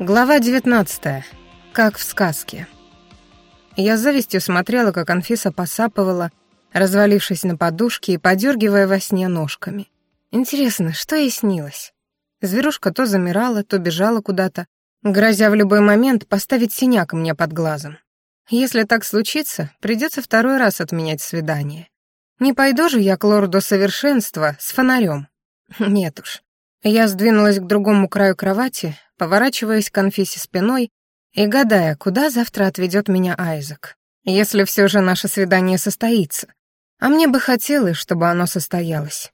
Глава 19. Как в сказке. Я с завистью смотрела, как Анфиса посапывала, развалившись на подушке и подергивая во сне ножками. Интересно, что ей снилось? Зверушка то замирала, то бежала куда-то, грозя в любой момент поставить синяк мне под глазом. Если так случится, придется второй раз отменять свидание. Не пойду же я к лорду совершенства с фонарем. Нет уж. Я сдвинулась к другому краю кровати, поворачиваясь к Анфисе спиной и гадая, куда завтра отведет меня Айзек, если все же наше свидание состоится. А мне бы хотелось, чтобы оно состоялось.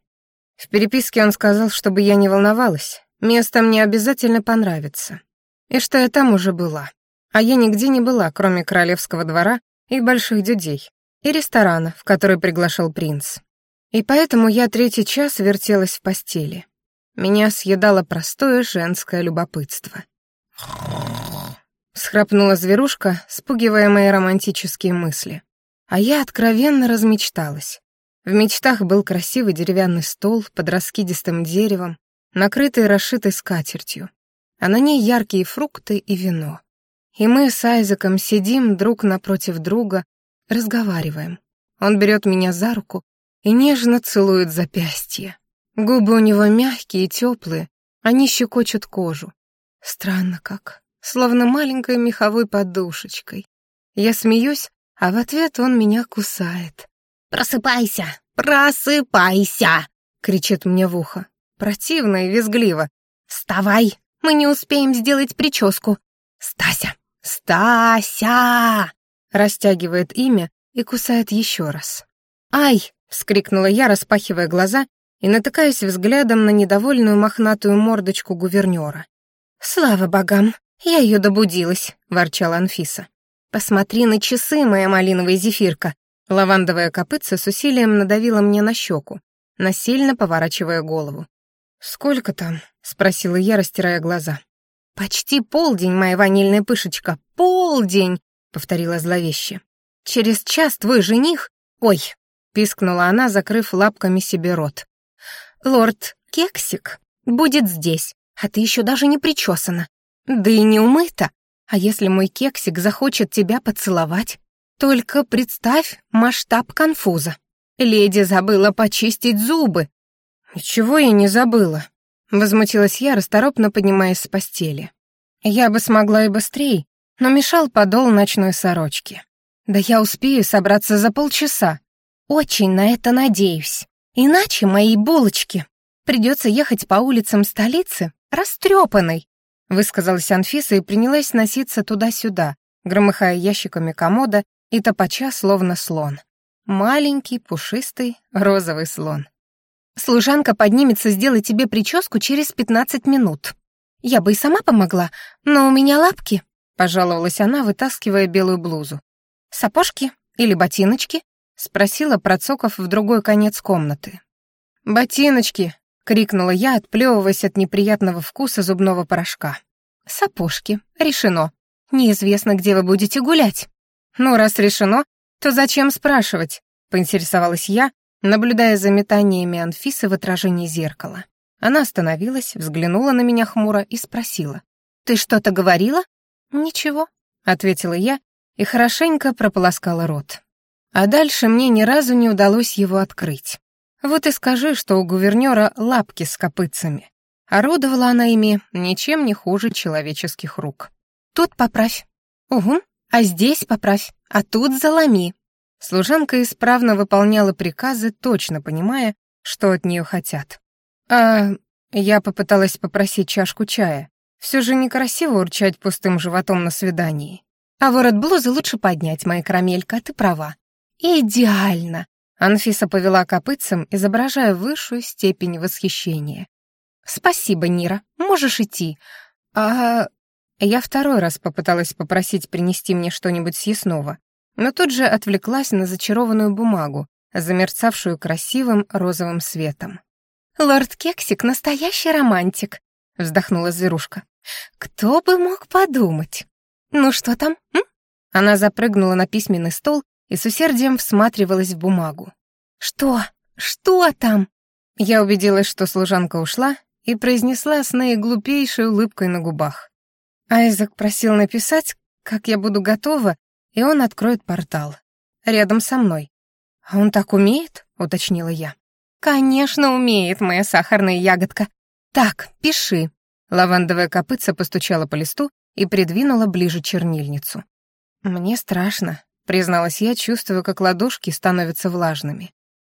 В переписке он сказал, чтобы я не волновалась, место мне обязательно понравится. И что я там уже была. А я нигде не была, кроме королевского двора и больших дюдей, и ресторана, в который приглашал принц. И поэтому я третий час вертелась в постели. Меня съедало простое женское любопытство. Схрапнула зверушка, спугивая мои романтические мысли. А я откровенно размечталась. В мечтах был красивый деревянный стол под раскидистым деревом, накрытый расшитой скатертью, а на ней яркие фрукты и вино. И мы с Айзеком сидим друг напротив друга, разговариваем. Он берет меня за руку и нежно целует запястье. Губы у него мягкие и теплые, они щекочут кожу. Странно как, словно маленькой меховой подушечкой. Я смеюсь, а в ответ он меня кусает. «Просыпайся! Просыпайся!» — кричит мне в ухо. Противно и визгливо. «Вставай! Мы не успеем сделать прическу!» «Стася! Стася!» Растягивает имя и кусает еще раз. «Ай!» — вскрикнула я, распахивая глаза и натыкаясь взглядом на недовольную мохнатую мордочку гувернера. «Слава богам, я ее добудилась», — ворчала Анфиса. «Посмотри на часы, моя малиновая зефирка». Лавандовая копытца с усилием надавила мне на щеку, насильно поворачивая голову. «Сколько там?» — спросила я, растирая глаза. «Почти полдень, моя ванильная пышечка, полдень!» — повторила зловеще. «Через час твой жених...» «Ой!» — пискнула она, закрыв лапками себе рот. Лорд Кексик будет здесь, а ты еще даже не причесана. Да и не умыта. А если мой Кексик захочет тебя поцеловать? Только представь масштаб конфуза. Леди забыла почистить зубы. Ничего я не забыла. Возмутилась я, расторопно поднимаясь с постели. Я бы смогла и быстрее, но мешал подол ночной сорочки. Да я успею собраться за полчаса. Очень на это надеюсь. Иначе моей булочки придется ехать по улицам столицы растрепанной, высказалась Анфиса и принялась носиться туда-сюда, громыхая ящиками комода и топача, словно слон. Маленький, пушистый, розовый слон. Служанка поднимется сделать тебе прическу через пятнадцать минут. Я бы и сама помогла, но у меня лапки, пожаловалась она, вытаскивая белую блузу. Сапожки или ботиночки? Спросила, процоков в другой конец комнаты. «Ботиночки!» — крикнула я, отплевываясь от неприятного вкуса зубного порошка. «Сапожки. Решено. Неизвестно, где вы будете гулять». «Ну, раз решено, то зачем спрашивать?» — поинтересовалась я, наблюдая за метаниями Анфисы в отражении зеркала. Она остановилась, взглянула на меня хмуро и спросила. «Ты что-то говорила?» «Ничего», — ответила я и хорошенько прополоскала рот. А дальше мне ни разу не удалось его открыть. Вот и скажи, что у гувернера лапки с копытцами. Орудовала она ими ничем не хуже человеческих рук. «Тут поправь». «Угу, а здесь поправь, а тут заломи». Служанка исправно выполняла приказы, точно понимая, что от нее хотят. А я попыталась попросить чашку чая. Все же некрасиво урчать пустым животом на свидании. А ворот блузы лучше поднять, моя карамелька, ты права. «Идеально!» — Анфиса повела копытцем, изображая высшую степень восхищения. «Спасибо, Нира, можешь идти. А...» Я второй раз попыталась попросить принести мне что-нибудь съестного, но тут же отвлеклась на зачарованную бумагу, замерцавшую красивым розовым светом. «Лорд Кексик — настоящий романтик», — вздохнула зверушка. «Кто бы мог подумать? Ну что там, м?» Она запрыгнула на письменный стол и с усердием всматривалась в бумагу. «Что? Что там?» Я убедилась, что служанка ушла, и произнесла с наиглупейшей улыбкой на губах. Айзек просил написать, как я буду готова, и он откроет портал. Рядом со мной. «А он так умеет?» — уточнила я. «Конечно умеет, моя сахарная ягодка. Так, пиши». Лавандовая копытца постучала по листу и придвинула ближе чернильницу. «Мне страшно», — призналась я, чувствуя, как ладошки становятся влажными.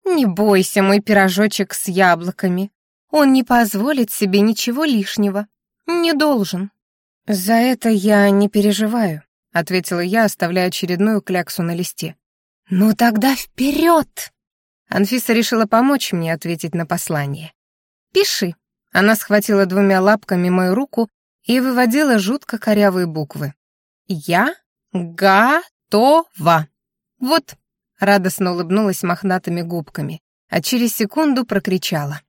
«Не бойся, мой пирожочек с яблоками. Он не позволит себе ничего лишнего. Не должен». «За это я не переживаю», — ответила я, оставляя очередную кляксу на листе. «Ну тогда вперед!» Анфиса решила помочь мне ответить на послание. «Пиши». Она схватила двумя лапками мою руку и выводила жутко корявые буквы. «Я готова». Вот, радостно улыбнулась мохнатыми губками, а через секунду прокричала.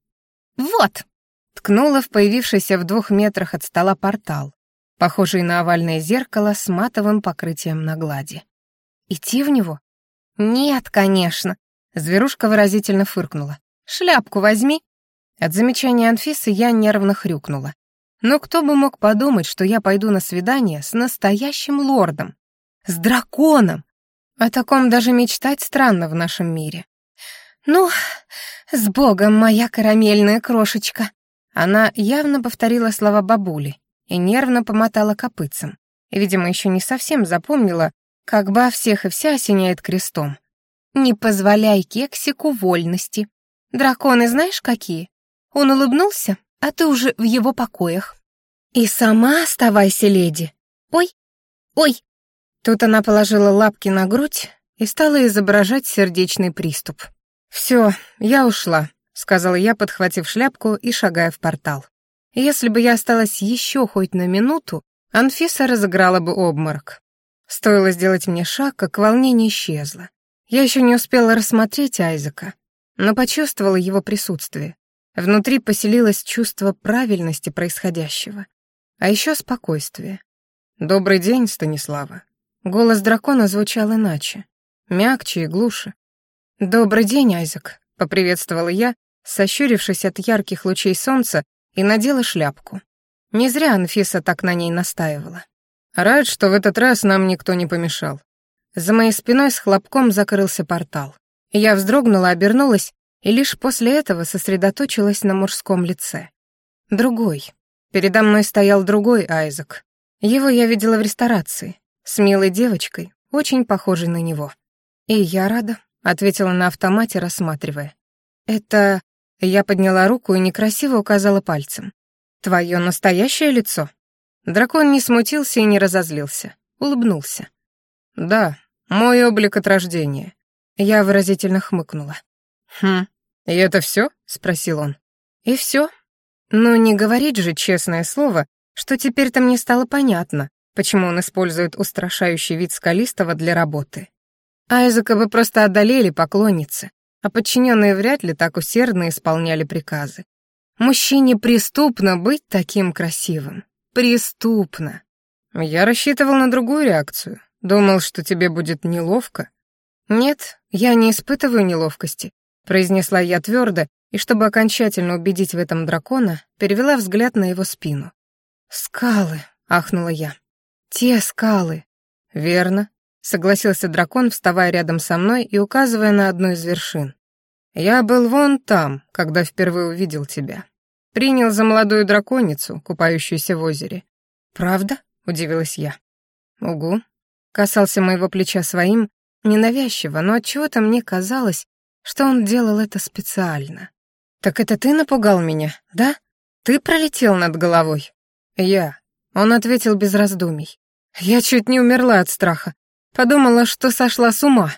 «Вот!» Ткнула в появившийся в двух метрах от стола портал, похожий на овальное зеркало с матовым покрытием на глади. «Идти в него?» «Нет, конечно!» Зверушка выразительно фыркнула. «Шляпку возьми!» От замечания Анфисы я нервно хрюкнула. Но кто бы мог подумать, что я пойду на свидание с настоящим лордом? С драконом! О таком даже мечтать странно в нашем мире. «Ну, с Богом, моя карамельная крошечка!» Она явно повторила слова бабули и нервно помотала копытцем. видимо, еще не совсем запомнила, как ба всех и вся осеняет крестом. «Не позволяй кексику вольности. Драконы знаешь какие? Он улыбнулся, а ты уже в его покоях. И сама оставайся, леди. Ой, ой, Тут она положила лапки на грудь и стала изображать сердечный приступ. «Все, я ушла», — сказала я, подхватив шляпку и шагая в портал. Если бы я осталась еще хоть на минуту, Анфиса разыграла бы обморок. Стоило сделать мне шаг, как волнение исчезло. Я еще не успела рассмотреть Айзека, но почувствовала его присутствие. Внутри поселилось чувство правильности происходящего, а еще спокойствие. «Добрый день, Станислава», Голос дракона звучал иначе, мягче и глуше. «Добрый день, Айзек», — поприветствовала я, сощурившись от ярких лучей солнца, и надела шляпку. Не зря Анфиса так на ней настаивала. Рад, что в этот раз нам никто не помешал. За моей спиной с хлопком закрылся портал. Я вздрогнула, обернулась, и лишь после этого сосредоточилась на мужском лице. Другой. Передо мной стоял другой Айзек. Его я видела в ресторации с милой девочкой, очень похожей на него. «И я рада», — ответила на автомате, рассматривая. «Это...» — я подняла руку и некрасиво указала пальцем. «Твое настоящее лицо?» Дракон не смутился и не разозлился, улыбнулся. «Да, мой облик от рождения». Я выразительно хмыкнула. «Хм, и это все? спросил он. «И все? Ну, не говорить же честное слово, что теперь-то мне стало понятно, почему он использует устрашающий вид скалистого для работы. Айзека бы просто одолели поклонницы, а подчиненные вряд ли так усердно исполняли приказы. Мужчине преступно быть таким красивым. Преступно. Я рассчитывал на другую реакцию. Думал, что тебе будет неловко. Нет, я не испытываю неловкости, произнесла я твердо, и чтобы окончательно убедить в этом дракона, перевела взгляд на его спину. «Скалы», — ахнула я. «Те скалы». «Верно», — согласился дракон, вставая рядом со мной и указывая на одну из вершин. «Я был вон там, когда впервые увидел тебя. Принял за молодую драконицу, купающуюся в озере». «Правда?» — удивилась я. «Угу». Касался моего плеча своим, ненавязчиво, но отчего-то мне казалось, что он делал это специально. «Так это ты напугал меня, да? Ты пролетел над головой?» «Я», — он ответил без раздумий. Я чуть не умерла от страха. Подумала, что сошла с ума.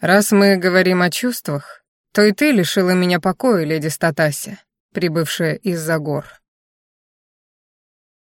Раз мы говорим о чувствах, то и ты лишила меня покоя, леди Статася, прибывшая из-за гор.